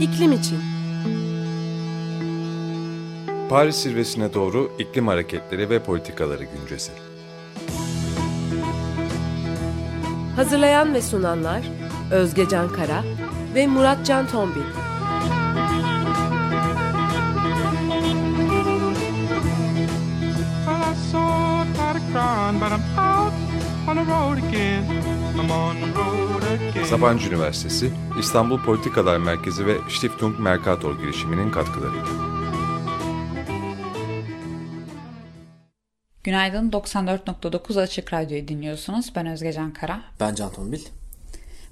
İklim için. Paris zirvesine doğru iklim hareketleri ve politikaları güncesi. Hazırlayan ve sunanlar Özge Can Kara ve Murat Can Tombil. But I'm out on the road again. Sabancı Üniversitesi, İstanbul Politikalar Merkezi ve Stiftung Mercator girişiminin katkılarıyla. Günaydın 94.9 Açık Radyo'yu dinliyorsunuz. Ben Özge Can Kara. Ben Can Tombil.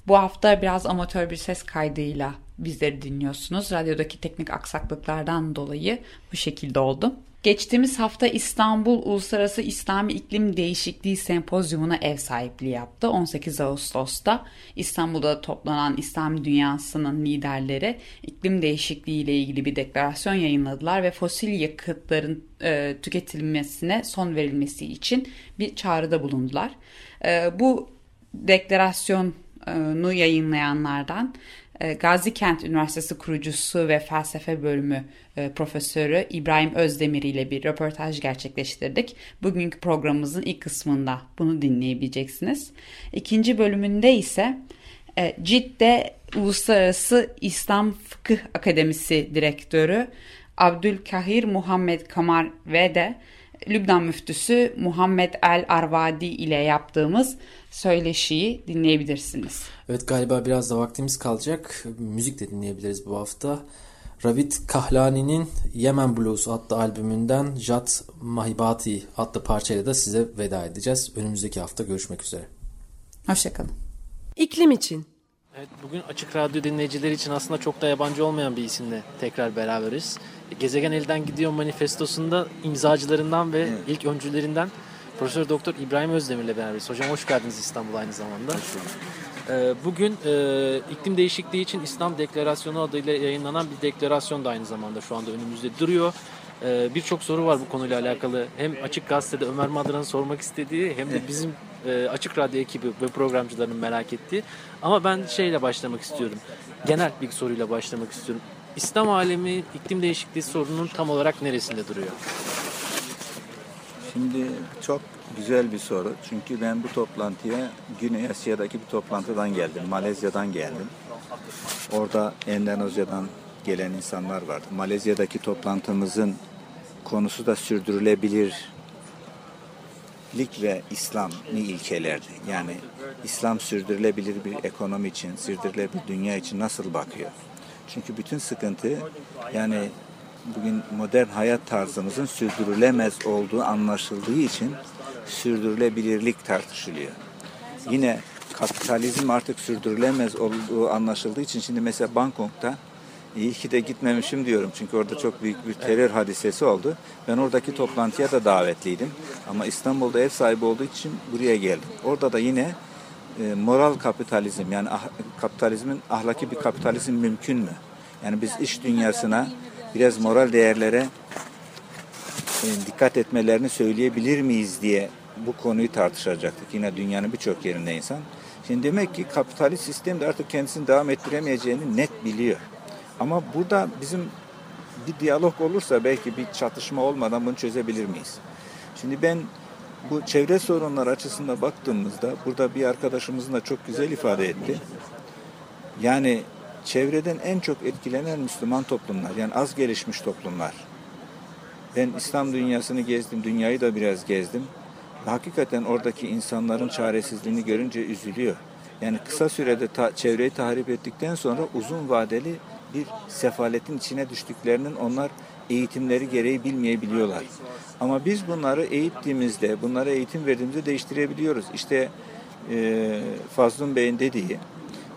Bu hafta biraz amatör bir ses kaydıyla bizleri dinliyorsunuz. Radyodaki teknik aksaklıklardan dolayı bu şekilde oldu. Geçtiğimiz hafta İstanbul Uluslararası İslami İklim Değişikliği Sempozyumuna ev sahipliği yaptı. 18 Ağustos'ta İstanbul'da toplanan İslami dünyasının liderleri iklim değişikliği ile ilgili bir deklarasyon yayınladılar ve fosil yakıtların e, tüketilmesine son verilmesi için bir çağrıda bulundular. E, bu deklarasyonu yayınlayanlardan e, Gazi Kent Üniversitesi kurucusu ve felsefe bölümü e, profesörü İbrahim Özdemir ile bir röportaj gerçekleştirdik. Bugünkü programımızın ilk kısmında bunu dinleyebileceksiniz. İkinci bölümünde ise e, Cidde Uluslararası İslam Fıkıh Akademisi Direktörü Abdülkahir Muhammed Kamar ve de Lübnan müftüsü Muhammed El Arvadi ile yaptığımız söyleşiyi dinleyebilirsiniz. Evet galiba biraz da vaktimiz kalacak. Müzik de dinleyebiliriz bu hafta. Ravid Kahlani'nin Yemen Blues adlı albümünden Jat Mahibati adlı parçayla da size veda edeceğiz. Önümüzdeki hafta görüşmek üzere. Hoşçakalın. İklim için. Evet, bugün Açık Radyo dinleyicileri için aslında çok da yabancı olmayan bir isimle tekrar beraberiz. Gezegen Elden Gidiyor manifestosunda imzacılarından ve ilk öncülerinden Profesör Doktor İbrahim Özdemir ile beraberiz. Hocam hoş geldiniz İstanbul aynı zamanda. Ee, Bugün e, iklim değişikliği için İslam Deklarasyonu adıyla yayınlanan bir deklarasyon da aynı zamanda şu anda önümüzde duruyor. Ee, Birçok soru var bu konuyla alakalı. Hem Açık Gazete'de Ömer Madran'ın sormak istediği hem de bizim e, Açık Radyo ekibi ve programcılarının merak ettiği. Ama ben şeyle başlamak istiyorum. Genel bir soruyla başlamak istiyorum. İslam alemi iklim değişikliği sorununun tam olarak neresinde duruyor? Şimdi çok güzel bir soru. Çünkü ben bu toplantıya Güney Asya'daki bir toplantıdan geldim. Malezya'dan geldim. Orada Endonezya'dan gelen insanlar vardı. Malezya'daki toplantımızın konusu da sürdürülebilirlik ve İslami ilkelerdi. Yani İslam sürdürülebilir bir ekonomi için, sürdürülebilir bir dünya için nasıl bakıyor? Çünkü bütün sıkıntı yani bugün modern hayat tarzımızın sürdürülemez olduğu anlaşıldığı için sürdürülebilirlik tartışılıyor. Yine kapitalizm artık sürdürülemez olduğu anlaşıldığı için şimdi mesela Bangkok'ta iyi ki de gitmemişim diyorum çünkü orada çok büyük bir terör hadisesi oldu. Ben oradaki toplantıya da davetliydim ama İstanbul'da ev sahibi olduğu için buraya geldim. Orada da yine e, moral kapitalizm yani ah, kapitalizmin ahlaki bir kapitalizm mümkün mü? Yani biz iş dünyasına biraz moral değerlere e, dikkat etmelerini söyleyebilir miyiz diye bu konuyu tartışacaktık. Yine dünyanın birçok yerinde insan. Şimdi demek ki kapitalist sistem de artık kendisini devam ettiremeyeceğini net biliyor. Ama burada bizim bir diyalog olursa belki bir çatışma olmadan bunu çözebilir miyiz? Şimdi ben bu çevre sorunları açısından baktığımızda burada bir arkadaşımızın da çok güzel ifade etti. Yani çevreden en çok etkilenen Müslüman toplumlar yani az gelişmiş toplumlar. Ben İslam dünyasını gezdim, dünyayı da biraz gezdim. Hakikaten oradaki insanların çaresizliğini görünce üzülüyor. Yani kısa sürede ta, çevreyi tahrip ettikten sonra uzun vadeli bir sefaletin içine düştüklerinin onlar eğitimleri gereği bilmeyebiliyorlar. Ama biz bunları eğittiğimizde, bunlara eğitim verdiğimizde değiştirebiliyoruz. İşte e, Fazlun Bey'in dediği,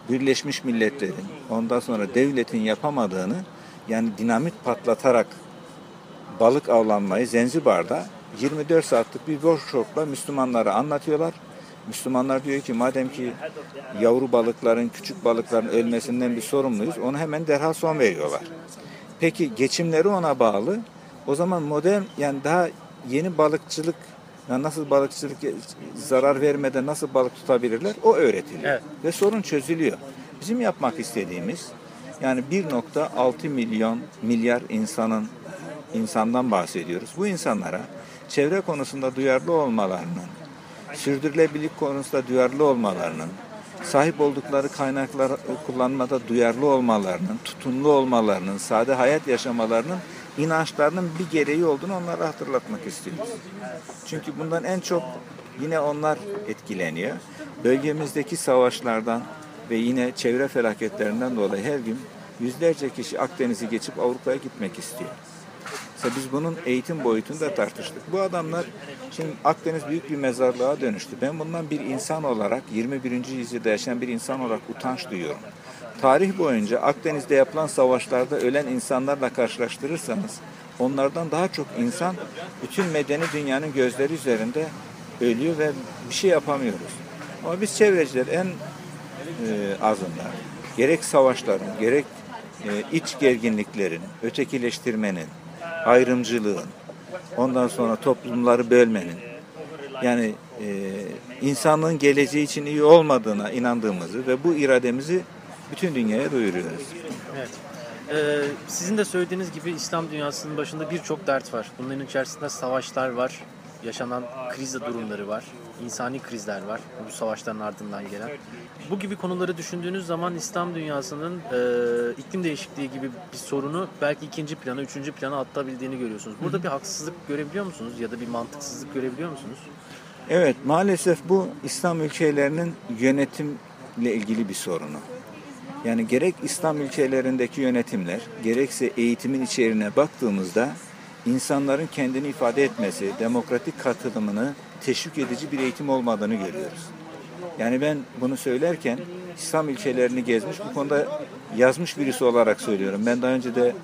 Birleşmiş Milletler'in, ondan sonra devletin yapamadığını, yani dinamit patlatarak balık avlanmayı Zenzibar'da 24 saatlik bir workshopla Müslümanlara anlatıyorlar. Müslümanlar diyor ki madem ki yavru balıkların, küçük balıkların ölmesinden bir sorumluyuz, onu hemen derhal son veriyorlar. Peki geçimleri ona bağlı. O zaman modern yani daha yeni balıkçılık yani nasıl balıkçılık zarar vermeden nasıl balık tutabilirler o öğretiliyor. Evet. Ve sorun çözülüyor. Bizim yapmak istediğimiz Yani 1.6 milyon milyar insanın insandan bahsediyoruz. Bu insanlara çevre konusunda duyarlı olmalarının, sürdürülebilirlik konusunda duyarlı olmalarının, sahip oldukları kaynakları kullanmada duyarlı olmalarının, tutumlu olmalarının, sade hayat yaşamalarının inançlarının bir gereği olduğunu onlara hatırlatmak istiyoruz. Çünkü bundan en çok yine onlar etkileniyor. Bölgemizdeki savaşlardan ve yine çevre felaketlerinden dolayı her gün yüzlerce kişi Akdeniz'i geçip Avrupa'ya gitmek istiyor. Mesela biz bunun eğitim boyutunu da tartıştık. Bu adamlar şimdi Akdeniz büyük bir mezarlığa dönüştü. Ben bundan bir insan olarak 21. yüzyılda yaşayan bir insan olarak utanç duyuyorum. Tarih boyunca Akdeniz'de yapılan savaşlarda ölen insanlarla karşılaştırırsanız onlardan daha çok insan bütün medeni dünyanın gözleri üzerinde ölüyor ve bir şey yapamıyoruz. Ama biz çevreciler en e, azından gerek savaşların, gerek e, iç gerginliklerin, ötekileştirmenin, ayrımcılığın, ondan sonra toplumları bölmenin, yani e, insanlığın geleceği için iyi olmadığına inandığımızı ve bu irademizi bütün dünyaya duyuruyoruz. Evet. Ee, sizin de söylediğiniz gibi İslam dünyasının başında birçok dert var. Bunların içerisinde savaşlar var, yaşanan kriz durumları var, insani krizler var bu savaşların ardından gelen. Bu gibi konuları düşündüğünüz zaman İslam dünyasının e, iklim değişikliği gibi bir sorunu belki ikinci plana, üçüncü plana atabildiğini görüyorsunuz. Burada bir haksızlık görebiliyor musunuz ya da bir mantıksızlık görebiliyor musunuz? Evet, maalesef bu İslam ülkelerinin yönetimle ilgili bir sorunu. Yani gerek İslam ülkelerindeki yönetimler, gerekse eğitimin içeriğine baktığımızda insanların kendini ifade etmesi, demokratik katılımını teşvik edici bir eğitim olmadığını görüyoruz. Yani ben bunu söylerken İslam ülkelerini gezmiş, bu konuda yazmış birisi olarak söylüyorum. Ben daha önce de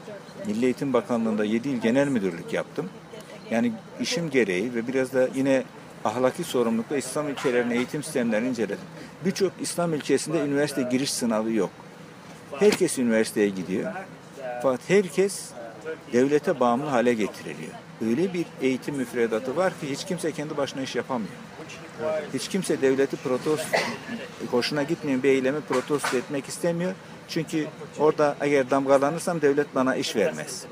Milli Eğitim Bakanlığı'nda 7 yıl genel müdürlük yaptım. Yani işim gereği ve biraz da yine ahlaki sorumlulukla İslam ülkelerinin eğitim sistemlerini inceledim. Birçok İslam ülkesinde üniversite giriş sınavı yok. Herkes üniversiteye gidiyor. Fakat herkes devlete bağımlı hale getiriliyor. Öyle bir eğitim müfredatı var ki hiç kimse kendi başına iş yapamıyor. Hiç kimse devleti protesto, hoşuna gitmeyen bir eylemi protesto etmek istemiyor. Çünkü orada eğer damgalanırsam devlet bana iş vermez.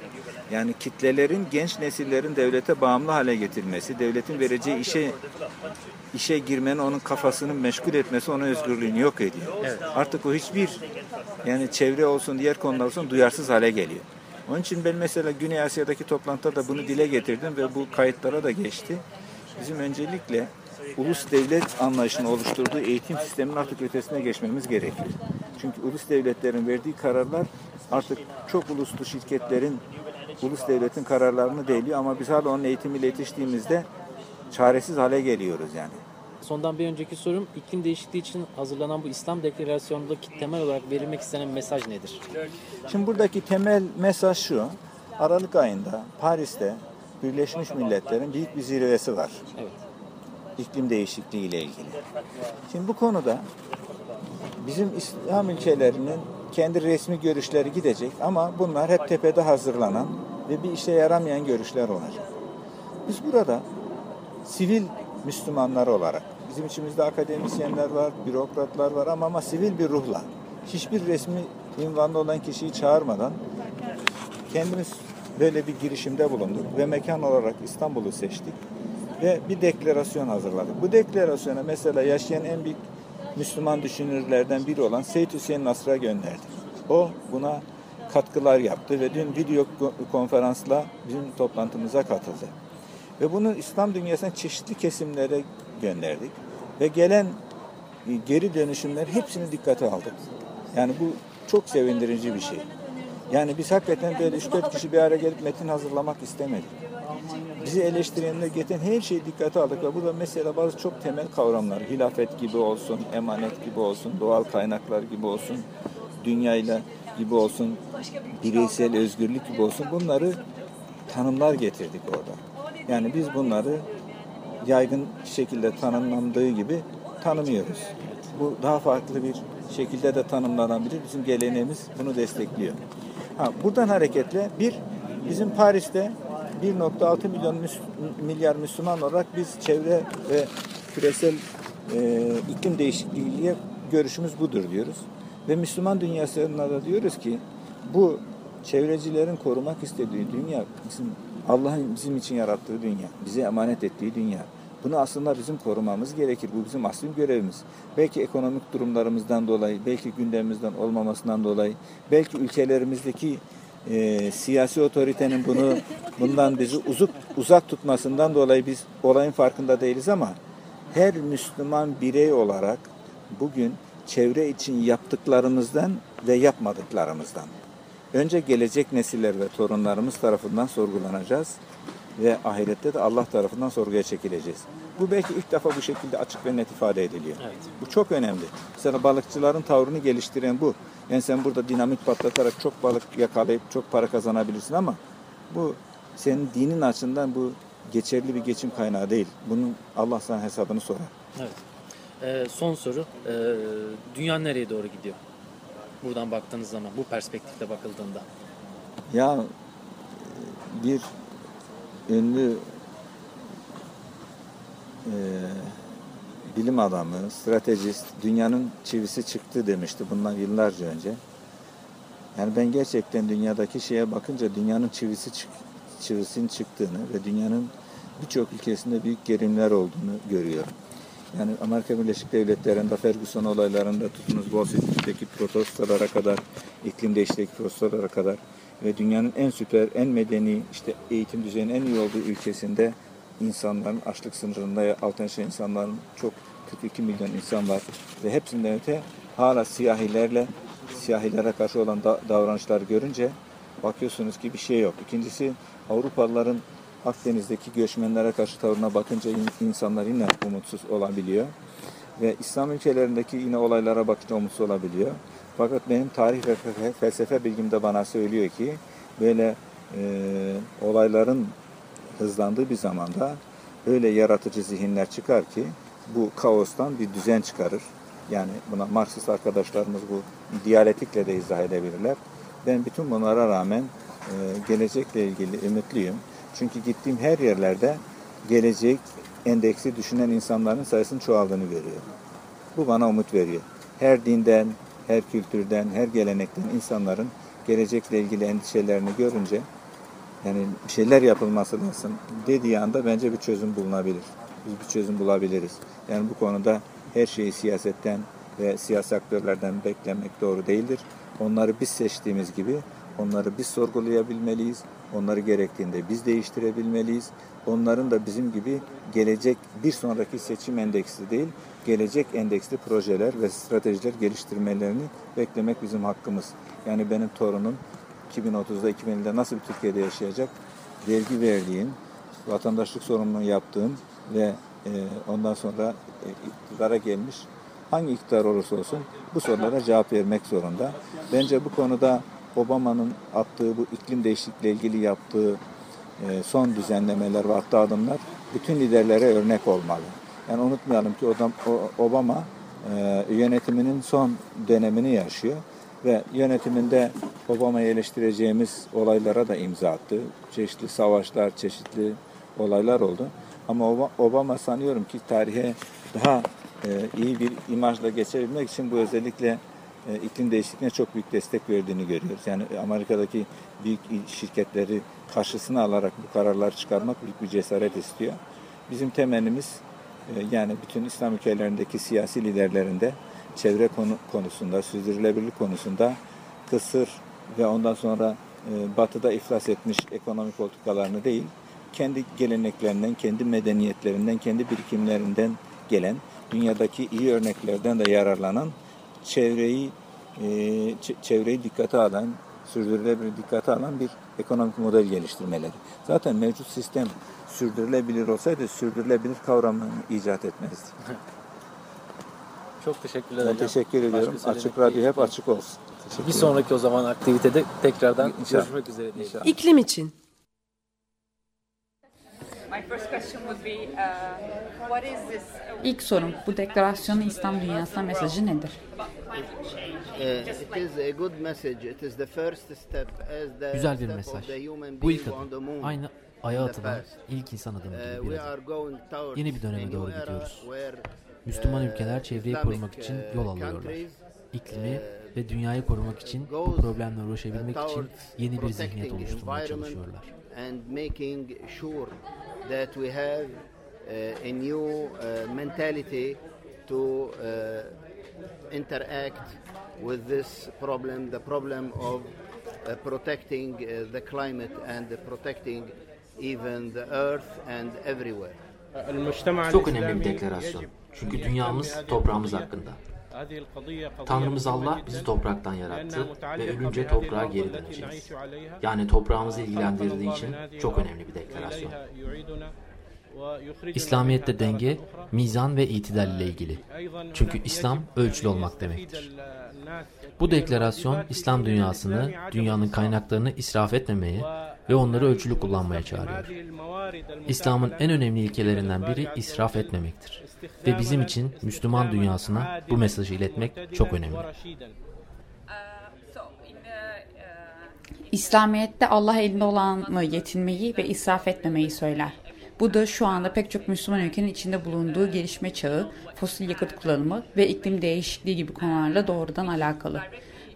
Yani kitlelerin, genç nesillerin devlete bağımlı hale getirmesi, devletin vereceği işe işe girmenin onun kafasını meşgul etmesi onun özgürlüğünü yok ediyor. Artık o hiçbir yani çevre olsun diğer konular olsun duyarsız hale geliyor. Onun için ben mesela Güney Asya'daki toplantıda da bunu dile getirdim ve bu kayıtlara da geçti. Bizim öncelikle ulus devlet anlayışını oluşturduğu eğitim sisteminin artık ötesine geçmemiz gerekiyor. Çünkü ulus devletlerin verdiği kararlar artık çok uluslu şirketlerin ulus devletin kararlarını değiliyor ama biz hala onun eğitimiyle yetiştiğimizde çaresiz hale geliyoruz yani. Sondan bir önceki sorum iklim değişikliği için hazırlanan bu İslam Deklarasyonu'ndaki temel olarak verilmek istenen mesaj nedir? Şimdi buradaki temel mesaj şu. Aralık ayında Paris'te Birleşmiş Milletler'in büyük bir zirvesi var. Evet. İklim değişikliği ile ilgili. Şimdi bu konuda bizim İslam ülkelerinin kendi resmi görüşleri gidecek ama bunlar hep tepede hazırlanan ve bir işe yaramayan görüşler olacak. Biz burada sivil Müslümanlar olarak bizim içimizde akademisyenler var, bürokratlar var ama, ama sivil bir ruhla hiçbir resmi ünvanda olan kişiyi çağırmadan kendimiz böyle bir girişimde bulunduk ve mekan olarak İstanbul'u seçtik ve bir deklarasyon hazırladık. Bu deklarasyona mesela yaşayan en büyük Müslüman düşünürlerden biri olan Seyyid Hüseyin Nasr'a gönderdik. O buna katkılar yaptı ve dün video konferansla bizim toplantımıza katıldı. Ve bunu İslam dünyasının çeşitli kesimlere gönderdik. Ve gelen e, geri dönüşümler hepsini dikkate aldık. Yani bu çok sevindirici bir şey. Yani biz hakikaten böyle 3-4 kişi bir araya gelip metin hazırlamak istemedik. Bizi eleştirenler getiren her şeyi dikkate aldık ve burada mesela bazı çok temel kavramlar, hilafet gibi olsun, emanet gibi olsun, doğal kaynaklar gibi olsun, dünyayla gibi olsun, bireysel özgürlük gibi olsun bunları tanımlar getirdik orada. Yani biz bunları yaygın şekilde tanımlandığı gibi tanımıyoruz. Bu daha farklı bir şekilde de tanımlanabilir. Bizim geleneğimiz bunu destekliyor. Ha, buradan hareketle bir, bizim Paris'te 1.6 milyon milyar Müslüman olarak biz çevre ve küresel e, iklim değişikliğiyle görüşümüz budur diyoruz. Ve Müslüman dünyasında da diyoruz ki bu çevrecilerin korumak istediği dünya bizim Allah'ın bizim için yarattığı dünya, bize emanet ettiği dünya. Bunu aslında bizim korumamız gerekir. Bu bizim asli görevimiz. Belki ekonomik durumlarımızdan dolayı, belki gündemimizden olmamasından dolayı, belki ülkelerimizdeki e, siyasi otoritenin bunu bundan bizi uzak uzak tutmasından dolayı biz olayın farkında değiliz ama her Müslüman birey olarak bugün çevre için yaptıklarımızdan ve yapmadıklarımızdan önce gelecek nesiller ve torunlarımız tarafından sorgulanacağız ve ahirette de Allah tarafından sorguya çekileceğiz. Bu belki ilk defa bu şekilde açık ve net ifade ediliyor. Evet. Bu çok önemli. Mesela balıkçıların tavrını geliştiren bu. Yani sen burada dinamit patlatarak çok balık yakalayıp çok para kazanabilirsin ama bu senin dinin açısından bu geçerli bir geçim kaynağı değil. Bunun Allah sana hesabını sorar. Evet. Ee, son soru. Ee, dünya nereye doğru gidiyor? Buradan baktığınız zaman, bu perspektifte bakıldığında. Ya bir ünlü e, bilim adamı, stratejist, dünyanın çivisi çıktı demişti bundan yıllarca önce. Yani ben gerçekten dünyadaki şeye bakınca dünyanın çivisi çık, çivisinin çıktığını ve dünyanın birçok ülkesinde büyük gerilimler olduğunu görüyorum. Yani Amerika Birleşik Devletleri'nde Ferguson olaylarında tutunuz Wall Street'teki protestolara kadar, iklim değişikliği protestolara kadar ve dünyanın en süper, en medeni, işte eğitim düzeyinin en iyi olduğu ülkesinde insanların açlık sınırında altın yaşayan insanların çok 42 milyon insan var ve hepsinden öte hala siyahilerle siyahilere karşı olan da, davranışlar görünce bakıyorsunuz ki bir şey yok. İkincisi Avrupalıların Akdeniz'deki göçmenlere karşı tavrına bakınca in- insanlar yine umutsuz olabiliyor. Ve İslam ülkelerindeki yine olaylara bakınca umutsuz olabiliyor. Fakat benim tarih ve fe- felsefe bilgim de bana söylüyor ki böyle e, olayların hızlandığı bir zamanda öyle yaratıcı zihinler çıkar ki bu kaostan bir düzen çıkarır. Yani buna Marksist arkadaşlarımız bu diyalektikle de izah edebilirler. Ben bütün bunlara rağmen e, gelecekle ilgili ümitliyim. Çünkü gittiğim her yerlerde gelecek endeksi düşünen insanların sayısının çoğaldığını görüyorum. Bu bana umut veriyor. Her dinden, her kültürden, her gelenekten insanların gelecekle ilgili endişelerini görünce yani bir şeyler yapılması lazım dediği anda bence bir çözüm bulunabilir. Biz bir çözüm bulabiliriz. Yani bu konuda her şeyi siyasetten ve siyasi aktörlerden beklemek doğru değildir. Onları biz seçtiğimiz gibi onları biz sorgulayabilmeliyiz. Onları gerektiğinde biz değiştirebilmeliyiz. Onların da bizim gibi gelecek bir sonraki seçim endeksli değil, gelecek endeksli projeler ve stratejiler geliştirmelerini beklemek bizim hakkımız. Yani benim torunum 2030'da 2050'de nasıl bir Türkiye'de yaşayacak? Vergi verdiğim, vatandaşlık sorumluluğu yaptığım ve e, ondan sonra e, iktidara gelmiş hangi iktidar olursa olsun bu sorulara cevap vermek zorunda. Bence bu konuda Obama'nın attığı bu iklim değişikliğiyle ilgili yaptığı e, son düzenlemeler ve attığı adımlar bütün liderlere örnek olmalı. Yani unutmayalım ki Obama e, yönetiminin son dönemini yaşıyor ve yönetiminde Obama'yı eleştireceğimiz olaylara da imza attı. Çeşitli savaşlar, çeşitli olaylar oldu. Ama Oba- Obama sanıyorum ki tarihe daha e, iyi bir imajla geçebilmek için bu özellikle iklim değişikliğine çok büyük destek verdiğini görüyoruz. Yani Amerika'daki büyük şirketleri karşısına alarak bu kararlar çıkarmak büyük bir cesaret istiyor. Bizim temennimiz e, yani bütün İslam ülkelerindeki siyasi liderlerinde çevre konu, konusunda, sürdürülebilirlik konusunda kısır ve ondan sonra e, batıda iflas etmiş ekonomik politikalarını değil, kendi geleneklerinden, kendi medeniyetlerinden, kendi birikimlerinden gelen, dünyadaki iyi örneklerden de yararlanan çevreyi e, çevreyi dikkate alan, sürdürülebilir dikkate alan bir ekonomik model geliştirmeleri. Zaten mevcut sistem sürdürülebilir olsaydı sürdürülebilir kavramını icat etmezdi. Çok teşekkürler Ben hocam. teşekkür ediyorum. Başka Açık radyo hep açık olsun. Bir sonraki o zaman aktivitede tekrardan İnşallah. görüşmek üzere. İnşallah. İklim için. Uh? İlk sorum bu deklarasyonun İslam dünyasına mesajı nedir? İt is a good message. It is the first step as the Güzel bir step mesaj. of the human Bu ilk being on the adım. moon. Aynı aya atılan ilk insan adımı Uh, gibi bir we adım. are going towards Yeni bir döneme doğru gidiyoruz. where, Müslüman uh, ülkeler çevreyi korumak için uh, yol alıyorlar. İklimi ve dünyayı korumak için bu problemle uğraşabilmek için yeni bir zihniyet protecting oluşturmaya environment çalışıyorlar. and making sure that we have uh, a new uh, mentality to uh, interact with this problem, the problem of uh, protecting uh, the climate and protecting even the earth and everywhere. Çok önemli bir deklarasyon. Çünkü dünyamız toprağımız hakkında. Tanrımız Allah bizi topraktan yarattı ve ölünce toprağa geri döneceğiz. Yani toprağımızı ilgilendirdiği için çok önemli bir deklarasyon. İslamiyet'te denge, mizan ve itidal ile ilgili. Çünkü İslam ölçülü olmak demektir. Bu deklarasyon İslam dünyasını, dünyanın kaynaklarını israf etmemeye ve onları ölçülü kullanmaya çağırıyor. İslam'ın en önemli ilkelerinden biri israf etmemektir. Ve bizim için Müslüman dünyasına bu mesajı iletmek çok önemli. İslamiyet'te Allah elinde olanla yetinmeyi ve israf etmemeyi söyler. Bu da şu anda pek çok Müslüman ülkenin içinde bulunduğu gelişme çağı, fosil yakıt kullanımı ve iklim değişikliği gibi konularla doğrudan alakalı.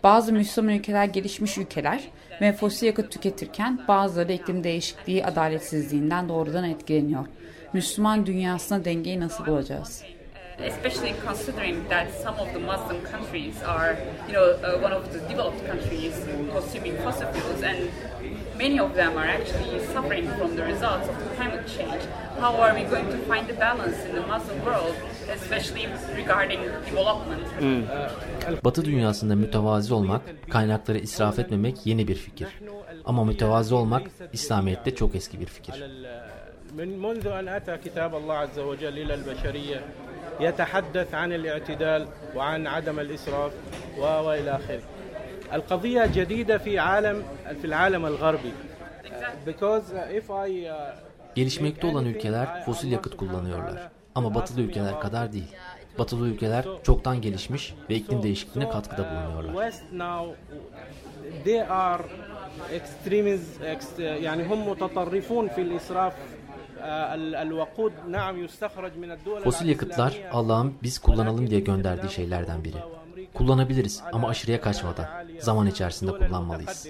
Bazı Müslüman ülkeler gelişmiş ülkeler ve fosil yakıt tüketirken bazıları iklim değişikliği adaletsizliğinden doğrudan etkileniyor. Müslüman dünyasına dengeyi nasıl bulacağız? especially considering that some of the Muslim countries are, you know, uh, one of the developed countries consuming fossil fuels, and many of them are actually suffering from the results of the climate change. How are we going to find the balance in the Muslim world, especially regarding development? Batı dünyasında mütevazi olmak, kaynakları israf etmemek yeni bir fikir. Ama mütevazi olmak İslamiyet'te çok eski bir fikir. من منذ أن أتى كتاب الله عز وجل إلى البشرية يتحدث عن الاعتدال وعن عدم الإسراف و- وإلى آخره. القضية جديدة في عالم في العالم الغربي because if I uh, Gelişmekte olan ülkeler fosil yakıt kullanıyorlar. Ama batılı ülkeler kadar değil. Batılı ülkeler çoktan gelişmiş ve iklim değişikliğine katkıda bulunuyorlar. West now they are extremists ex- يعني هم متطرفون في الإسراف Fosil yakıtlar Allah'ın biz kullanalım diye gönderdiği şeylerden biri. Kullanabiliriz ama aşırıya kaçmadan, zaman içerisinde kullanmalıyız.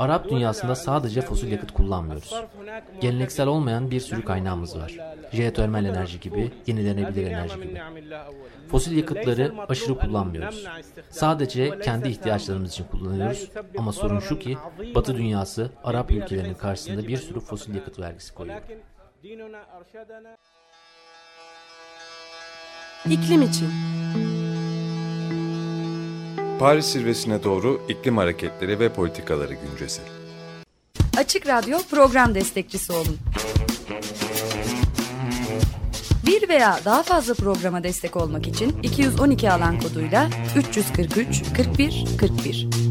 Arap dünyasında sadece fosil yakıt kullanmıyoruz. Geleneksel olmayan bir sürü kaynağımız var. Jeotermal enerji gibi, yenilenebilir enerji gibi. Fosil yakıtları aşırı kullanmıyoruz. Sadece kendi ihtiyaçlarımız için kullanıyoruz ama sorun şu ki Batı dünyası Arap ülkelerinin karşısında bir sürü fosil yakıt vergisi koyuyor. İklim için Paris zirvesine doğru iklim hareketleri ve politikaları güncesi. Açık Radyo program destekçisi olun. Bir veya daha fazla programa destek olmak için 212 alan koduyla 343 41 41.